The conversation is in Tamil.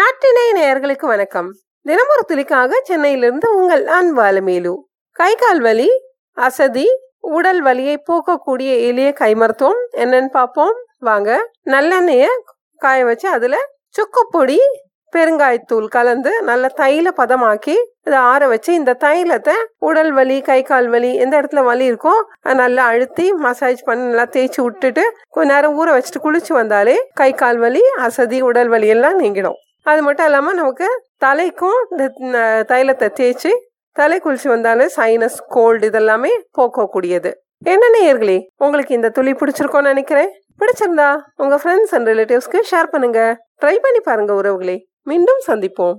நாட்டினை நேயர்களுக்கு வணக்கம். தினமொரு துளிக்காக சென்னையிலிருந்து உங்கள் அன்பாலமேலு கை கால் வலி அசதி உடல் வலியை போக்கக்கூடிய எளிய கை மருத்துவம் என்னன்னு பார்ப்போம். வாங்க நல்லெண்ணெய காய வச்சு அதுல சுக்குப்பொடி பெருங்காயத்தூள் கலந்து நல்ல தைல பதமாக்கி இதை ஆற வச்சு இந்த தைலத்தை உடல் வலி கை கால் வலி எந்த இடத்துல வலி இருக்கோ அதை நல்லா அழுத்தி மசாஜ் பண்ணி நல்லா தேய்ச்சி விட்டுட்டு கொஞ்ச நேரம் ஊற வச்சுட்டு குளிச்சு வந்தாலே கை கால் வலி அசதி உடல் வலி எல்லாம் நீங்கிடும். அது மட்டும் இல்லாமல் நமக்கு தலைக்கும் இந்த தைலத்தை தேய்ச்சி தலை குளிச்சு வந்தாலே சைனஸ் கோல்டு இதெல்லாமே போக்கக்கூடியது. என்ன நேயர்களே உங்களுக்கு இந்த துளி பிடிச்சிருக்கோன்னு நினைக்கிறேன். பிடிச்சிருந்தா உங்க ஃப்ரெண்ட்ஸ் அண்ட் ரிலேட்டிவ்ஸ்க்கு ஷேர் பண்ணுங்க. ட்ரை பண்ணி பாருங்க உறவுகளே. மீண்டும் சந்திப்போம்.